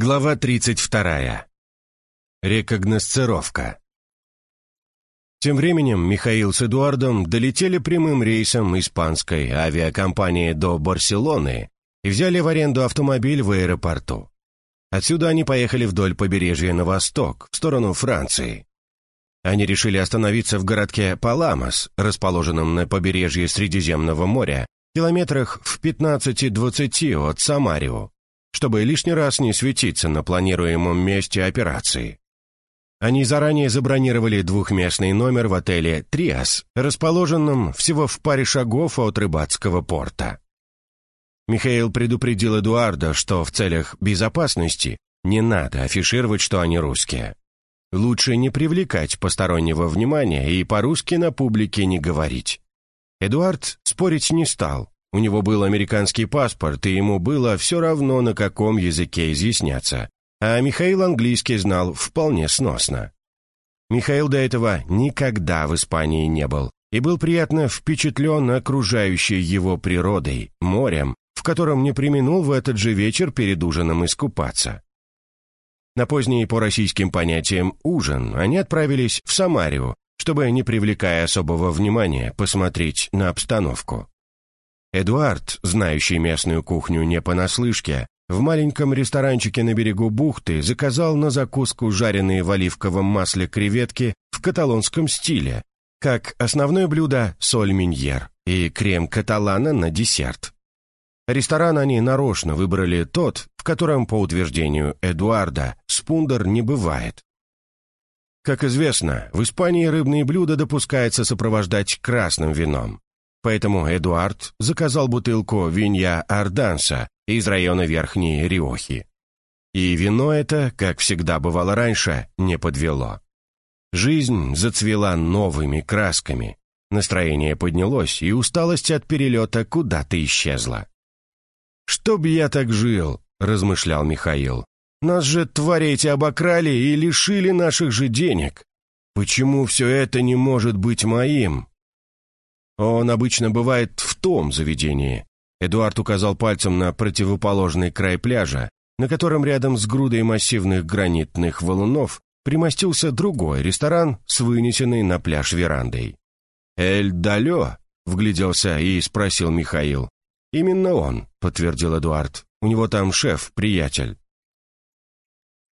Глава 32. Рекогносцировка. Тем временем Михаил с Эдуардом долетели прямым рейсом испанской авиакомпании до Барселоны и взяли в аренду автомобиль в аэропорту. Отсюда они поехали вдоль побережья на восток, в сторону Франции. Они решили остановиться в городке Паламос, расположенном на побережье Средиземного моря, километрах в 15-20 от Самарио, чтобы лишний раз не светиться на планируемом месте операции. Они заранее забронировали двухместный номер в отеле «Триас», расположенном всего в паре шагов от рыбацкого порта. Михаил предупредил Эдуарда, что в целях безопасности не надо афишировать, что они русские. Лучше не привлекать постороннего внимания и по-русски на публике не говорить. Эдуард спорить не стал, у него был американский паспорт, и ему было все равно, на каком языке изъясняться. А Михаил английский знал вполне сносно. Михаил до этого никогда в Испании не был и был приятно впечатлен окружающей его природой, морем, в котором не применул в этот же вечер перед ужином искупаться. На поздний по российским понятиям ужин они отправились в Самарию, чтобы, не привлекая особого внимания, посмотреть на обстановку. Эдуард, знающий местную кухню не понаслышке, в маленьком ресторанчике на берегу бухты заказал на закуску жареные в оливковом масле креветки в каталонском стиле, как основное блюдо соль миньер и крем каталана на десерт. Ресторан они нарочно выбрали тот, в котором, по утверждению Эдуарда, спундер не бывает. Как известно, в Испании рыбные блюда допускается сопровождать красным вином. Поэтому Эдуард заказал бутылку винья Арданса из района Верхней Риохи. И вино это, как всегда бывало раньше, не подвело. Жизнь зацвела новыми красками. Настроение поднялось, и усталость от перелета куда-то исчезла. «Чтоб я так жил», — размышлял Михаил. «Нас же, твари эти, обокрали и лишили наших же денег. Почему все это не может быть моим?» Он обычно бывает в том заведении. Эдуард указал пальцем на противоположный край пляжа, на котором рядом с грудой массивных гранитных валунов примостился другой ресторан с вынесенной на пляж верандой. «Эль Далё?» — вгляделся и спросил Михаил. «Именно он», — подтвердил Эдуард. «У него там шеф, приятель».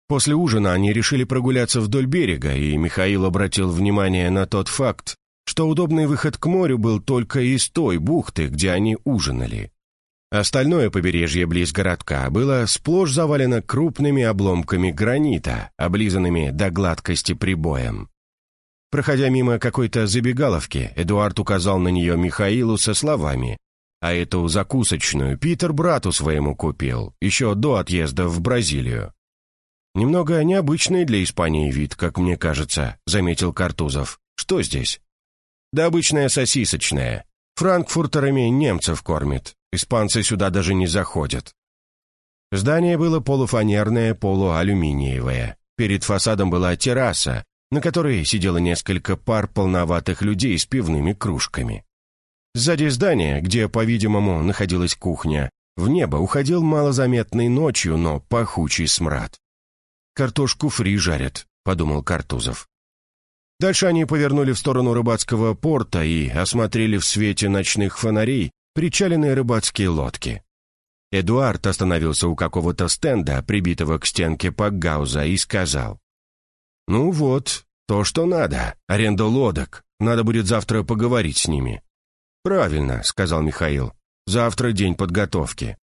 После ужина они решили прогуляться вдоль берега, и Михаил обратил внимание на тот факт, что удобный выход к морю был только из той бухты, где они ужинали. Остальное побережье близ городка было сплошь завалено крупными обломками гранита, облизанными до гладкости прибоем. Проходя мимо какой-то забегаловки, Эдуард указал на нее Михаилу со словами «А эту закусочную Питер брату своему купил, еще до отъезда в Бразилию». «Немного необычный для Испании вид, как мне кажется», — заметил Картузов. «Что здесь?» Да обычная сосисочная. Франкфуртерами немцев кормит. Испанцы сюда даже не заходят. Здание было полуфанерное, полуалюминиевое. Перед фасадом была терраса, на которой сидело несколько пар полноватых людей с пивными кружками. Сзади здания, где, по-видимому, находилась кухня, в небо уходил малозаметный ночью, но пахучий смрад. «Картошку фри жарят», — подумал Картузов. Дальше они повернули в сторону рыбацкого порта и осмотрели в свете ночных фонарей причаленные рыбацкие лодки. Эдуард остановился у какого-то стенда, прибитого к стенке Пакгауза, и сказал. «Ну вот, то, что надо. Аренда лодок. Надо будет завтра поговорить с ними». «Правильно», — сказал Михаил. «Завтра день подготовки».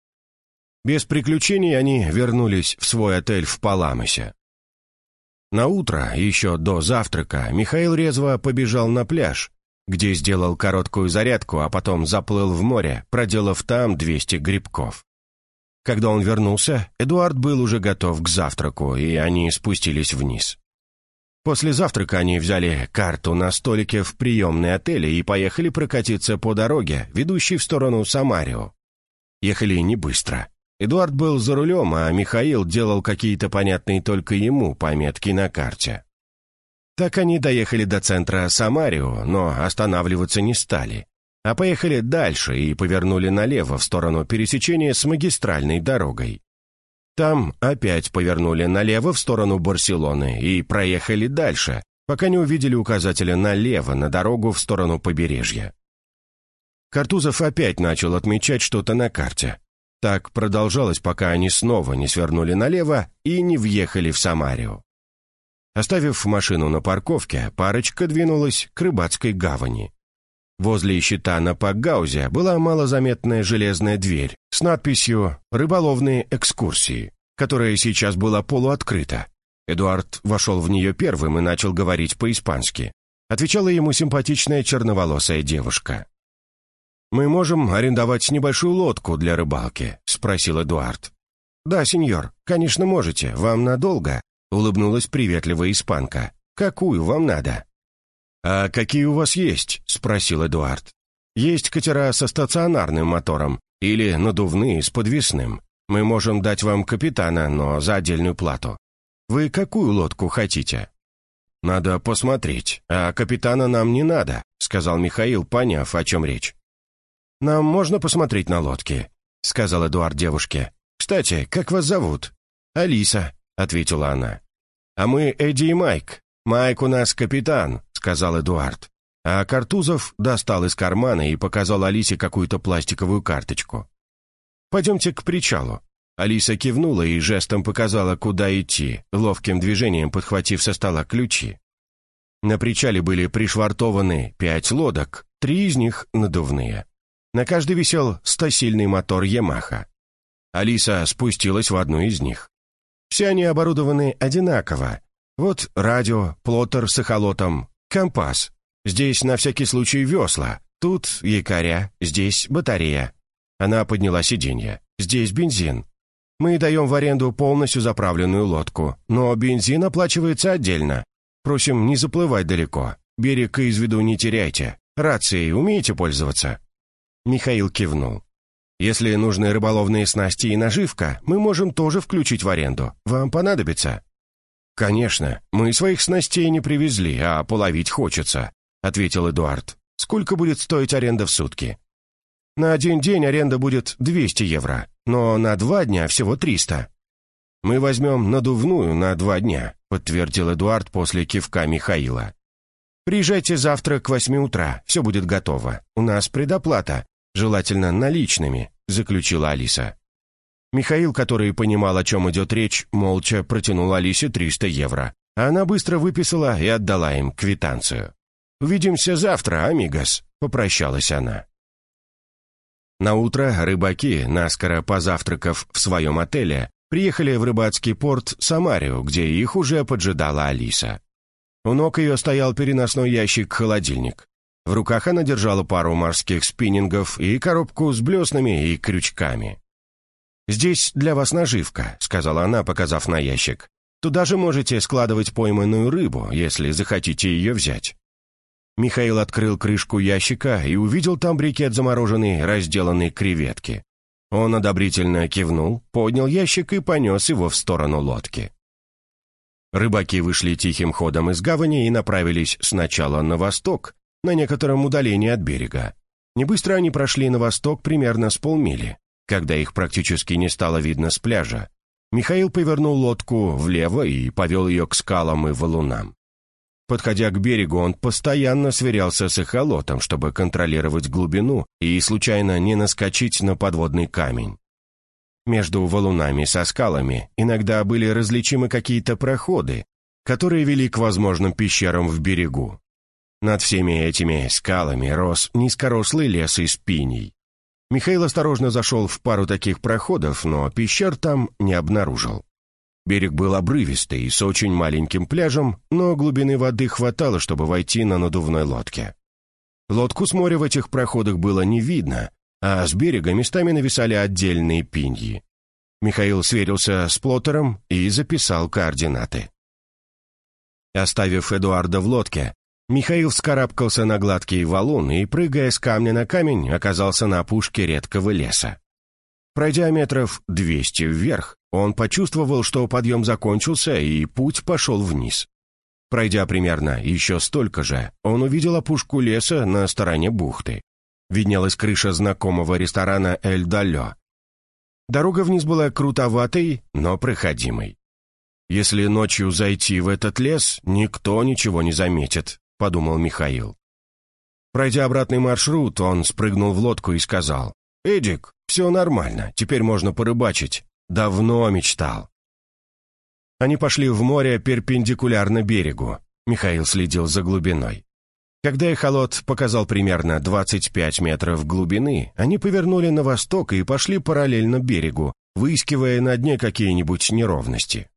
Без приключений они вернулись в свой отель в Паламосе. На утро, еще до завтрака, Михаил резво побежал на пляж, где сделал короткую зарядку, а потом заплыл в море, проделав там 200 грибков. Когда он вернулся, Эдуард был уже готов к завтраку, и они спустились вниз. После завтрака они взяли карту на столике в приемной отеле и поехали прокатиться по дороге, ведущей в сторону Самарио. Ехали не быстро. Эдуард был за рулем, а Михаил делал какие-то понятные только ему пометки на карте. Так они доехали до центра Самарио, но останавливаться не стали, а поехали дальше и повернули налево в сторону пересечения с магистральной дорогой. Там опять повернули налево в сторону Барселоны и проехали дальше, пока не увидели указателя налево на дорогу в сторону побережья. Картузов опять начал отмечать что-то на карте. Так продолжалось, пока они снова не свернули налево и не въехали в Самарию. Оставив машину на парковке, парочка двинулась к рыбацкой гавани. Возле щита на Пакгаузе была малозаметная железная дверь с надписью «Рыболовные экскурсии», которая сейчас была полуоткрыта. Эдуард вошел в нее первым и начал говорить по-испански. Отвечала ему симпатичная черноволосая девушка. «Мы можем арендовать небольшую лодку для рыбалки?» — спросил Эдуард. «Да, сеньор, конечно можете. Вам надолго?» — улыбнулась приветливая испанка. «Какую вам надо?» «А какие у вас есть?» — спросил Эдуард. «Есть катера со стационарным мотором или надувные с подвесным. Мы можем дать вам капитана, но за отдельную плату. Вы какую лодку хотите?» «Надо посмотреть, а капитана нам не надо», — сказал Михаил, поняв, о чем речь. «Нам можно посмотреть на лодки», — сказал Эдуард девушке. «Кстати, как вас зовут?» «Алиса», — ответила она. «А мы Эдди и Майк. Майк у нас капитан», сказал Эдуард. А Картузов достал из кармана и показал Алисе какую-то пластиковую карточку. «Пойдемте к причалу». Алиса кивнула и жестом показала, куда идти, ловким движением подхватив со стола ключи. На причале были пришвартованы пять лодок, три из них надувные. На каждой висел стосильный мотор «Ямаха». Алиса спустилась в одну из них. Все они оборудованы одинаково. Вот радио, плоттер с эхолотом, Компас. Здесь на всякий случай весла. Тут якоря, здесь батарея. Она подняла сиденье. Здесь бензин. Мы даем в аренду полностью заправленную лодку, но бензин оплачивается отдельно. Просим не заплывать далеко. Берег из виду не теряйте. Рацией умеете пользоваться?» Михаил кивнул. «Если нужны рыболовные снасти и наживка, мы можем тоже включить в аренду. Вам понадобится?» «Конечно, мы своих снастей не привезли, а половить хочется», — ответил Эдуард. «Сколько будет стоить аренда в сутки?» «На один день аренда будет 200 евро, но на два дня всего 300». «Мы возьмем надувную на два дня», — подтвердил Эдуард после кивка Михаила. «Приезжайте завтра к восьми утра, все будет готово. У нас предоплата, желательно наличными», — заключила Алиса. Михаил, который понимал, о чем идет речь, молча протянул Алисе 300 евро. Она быстро выписала и отдала им квитанцию. «Увидимся завтра, амигос», — попрощалась она. На утро рыбаки, наскоро позавтракав в своем отеле, приехали в рыбацкий порт Самарию, где их уже поджидала Алиса. У ног ее стоял переносной ящик-холодильник. В руках она держала пару морских спиннингов и коробку с блеснами и крючками. «Здесь для вас наживка», — сказала она, показав на ящик. «Туда же можете складывать пойманную рыбу, если захотите ее взять». Михаил открыл крышку ящика и увидел там брикет замороженной, разделанной креветки. Он одобрительно кивнул, поднял ящик и понес его в сторону лодки. Рыбаки вышли тихим ходом из гавани и направились сначала на восток, на некотором удалении от берега. Не быстро они прошли на восток примерно с полмили. Когда их практически не стало видно с пляжа, Михаил повернул лодку влево и повел ее к скалам и валунам. Подходя к берегу, он постоянно сверялся с эхолотом, чтобы контролировать глубину и случайно не наскочить на подводный камень. Между валунами со скалами иногда были различимы какие-то проходы, которые вели к возможным пещерам в берегу. Над всеми этими скалами рос низкорослый лес из пиней. Михаил осторожно зашел в пару таких проходов, но пещер там не обнаружил. Берег был обрывистый с очень маленьким пляжем, но глубины воды хватало, чтобы войти на надувной лодке. Лодку с моря в этих проходах было не видно, а с берега местами нависали отдельные пиньи. Михаил сверился с плоттером и записал координаты. Оставив Эдуарда в лодке, Михаил вскарабкался на гладкий валун и, прыгая с камня на камень, оказался на опушке редкого леса. Пройдя метров двести вверх, он почувствовал, что подъем закончился, и путь пошел вниз. Пройдя примерно еще столько же, он увидел опушку леса на стороне бухты. Виднелась крыша знакомого ресторана «Эль Далло». Дорога вниз была крутоватой, но проходимой. «Если ночью зайти в этот лес, никто ничего не заметит», — подумал Михаил. Пройдя обратный маршрут, он спрыгнул в лодку и сказал, «Эдик, все нормально, теперь можно порыбачить. Давно мечтал». Они пошли в море перпендикулярно берегу. Михаил следил за глубиной. Когда эхолот показал примерно 25 метров глубины, они повернули на восток и пошли параллельно берегу, выискивая на дне какие-нибудь неровности.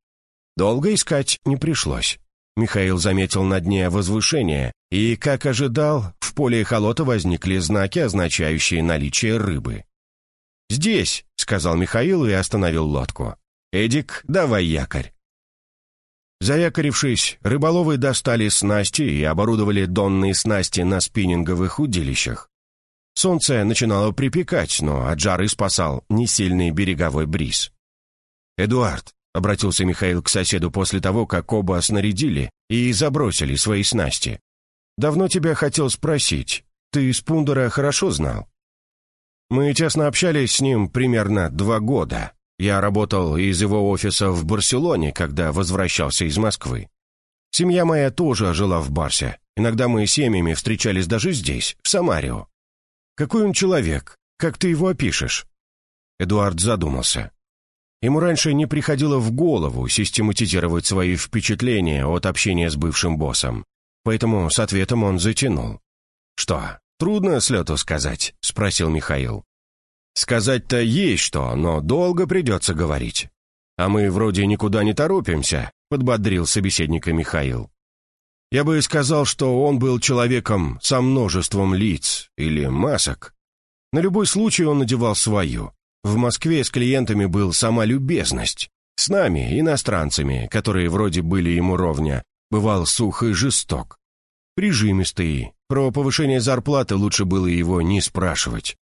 Долго искать не пришлось. Михаил заметил на дне возвышение, и, как ожидал, в поле эхолота возникли знаки, означающие наличие рыбы. «Здесь», — сказал Михаил и остановил лодку. «Эдик, давай якорь». Заякорившись, рыболовы достали снасти и оборудовали донные снасти на спиннинговых удилищах. Солнце начинало припекать, но от жары спасал несильный береговой бриз. «Эдуард», — обратился Михаил к соседу после того, как оба снарядили и забросили свои снасти. «Давно тебя хотел спросить. Ты Спундера хорошо знал?» «Мы тесно общались с ним примерно два года. Я работал из его офиса в Барселоне, когда возвращался из Москвы. Семья моя тоже жила в Барсе. Иногда мы семьями встречались даже здесь, в Самарио. Какой он человек? Как ты его опишешь?» Эдуард задумался. Ему раньше не приходило в голову систематизировать свои впечатления от общения с бывшим боссом. Поэтому с ответом он затянул. «Что, трудно с лету сказать?» — спросил Михаил. Сказать-то есть что, но долго придется говорить. А мы вроде никуда не торопимся, подбодрил собеседника Михаил. Я бы сказал, что он был человеком со множеством лиц или масок. На любой случай он надевал свою. В Москве с клиентами был сама любезность. С нами, иностранцами, которые вроде были ему ровня, бывал сух и жесток. Прижимистый. Про повышение зарплаты лучше было его не спрашивать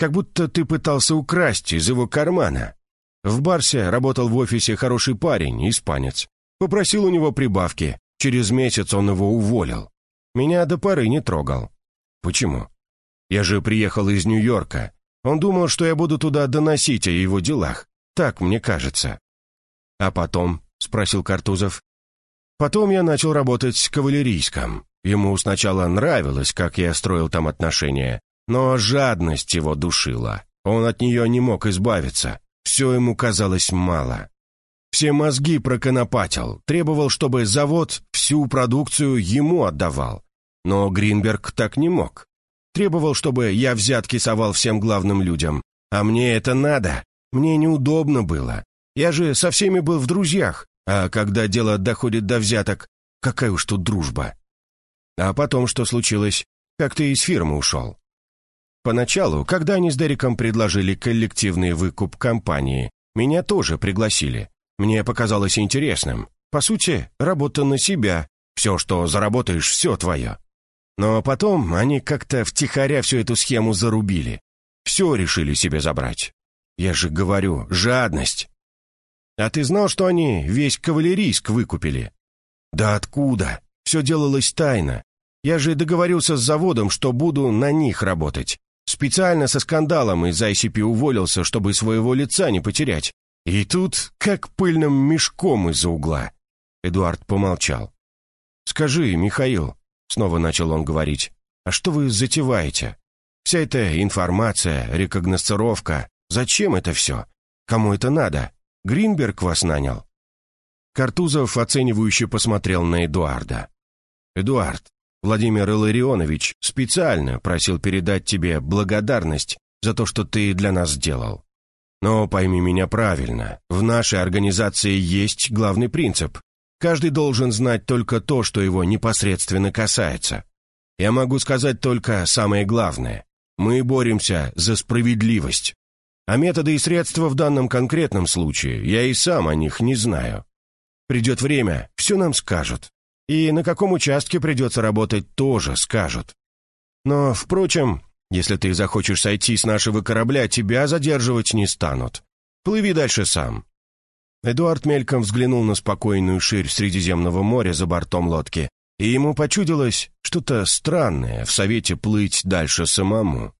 как будто ты пытался украсть из его кармана. В Барсе работал в офисе хороший парень, испанец. Попросил у него прибавки. Через месяц он его уволил. Меня до поры не трогал. Почему? Я же приехал из Нью-Йорка. Он думал, что я буду туда доносить о его делах. Так мне кажется. А потом, спросил Картузов. Потом я начал работать с кавалерийском. Ему сначала нравилось, как я строил там отношения, но жадность его душила. Он от нее не мог избавиться. Все ему казалось мало. Все мозги проконопатил, требовал, чтобы завод всю продукцию ему отдавал. Но Гринберг так не мог. Требовал, чтобы я взятки совал всем главным людям. А мне это надо. Мне неудобно было. Я же со всеми был в друзьях. А когда дело доходит до взяток, какая уж тут дружба. А потом что случилось? Как ты из фирмы ушел? Поначалу, когда они с Дериком предложили коллективный выкуп компании, меня тоже пригласили. Мне показалось интересным. По сути, работа на себя. Все, что заработаешь, все твое. Но потом они как-то втихаря всю эту схему зарубили. Все решили себе забрать. Я же говорю, жадность. А ты знал, что они весь кавалерийск выкупили? Да откуда? Все делалось тайно. Я же договорился с заводом, что буду на них работать. Специально со скандалом из ICP уволился, чтобы своего лица не потерять. И тут как пыльным мешком из-за угла. Эдуард помолчал. «Скажи, Михаил», — снова начал он говорить, «а что вы затеваете? Вся эта информация, рекогносцировка, зачем это все? Кому это надо? Гринберг вас нанял?» Картузов оценивающе посмотрел на Эдуарда. «Эдуард, Владимир Илларионович специально просил передать тебе благодарность за то, что ты для нас сделал. Но пойми меня правильно, в нашей организации есть главный принцип. Каждый должен знать только то, что его непосредственно касается. Я могу сказать только самое главное. Мы боремся за справедливость. А методы и средства в данном конкретном случае, я и сам о них не знаю. Придет время, все нам скажут. И на каком участке придется работать, тоже скажут. Но, впрочем, если ты захочешь сойти с нашего корабля, тебя задерживать не станут. Плыви дальше сам». Эдуард мельком взглянул на спокойную ширь Средиземного моря за бортом лодки, и ему почудилось что-то странное в совете плыть дальше самому.